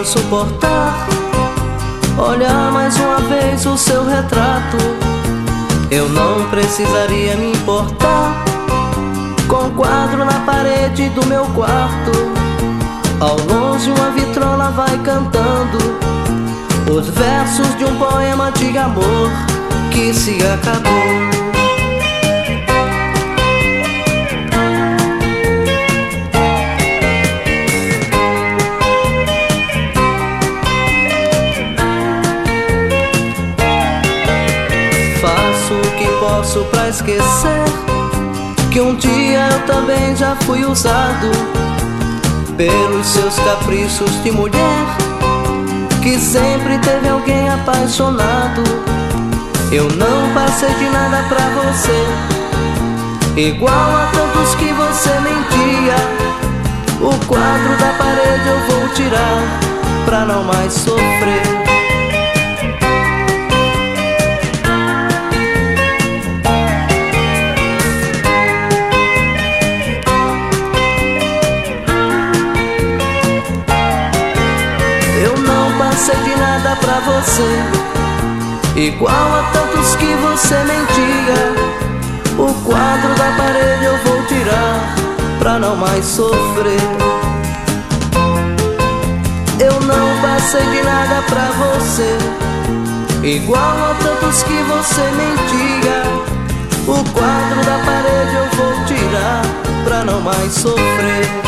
não suportar olhar mais uma vez o seu retrato. Eu não precisaria me importar com o quadro na parede do meu quarto. Ao longe, uma vitrola vai cantando os versos de um poema de amor que se acabou. Posso pra esquecer que um dia eu também já fui usado pelos seus caprichos de mulher que sempre teve alguém apaixonado. Eu não passei de nada pra você, igual a tantos que você mentia. O quadro da parede eu vou tirar pra não mais sofrer. Passei de nada pra você. Igual a tantos que você mentia. O quadro da parede eu vou tirar Pra não mais sofrer. Eu não passei de nada pra você. Igual a tantos que você mentia. O quadro da parede eu vou tirar Pra não mais sofrer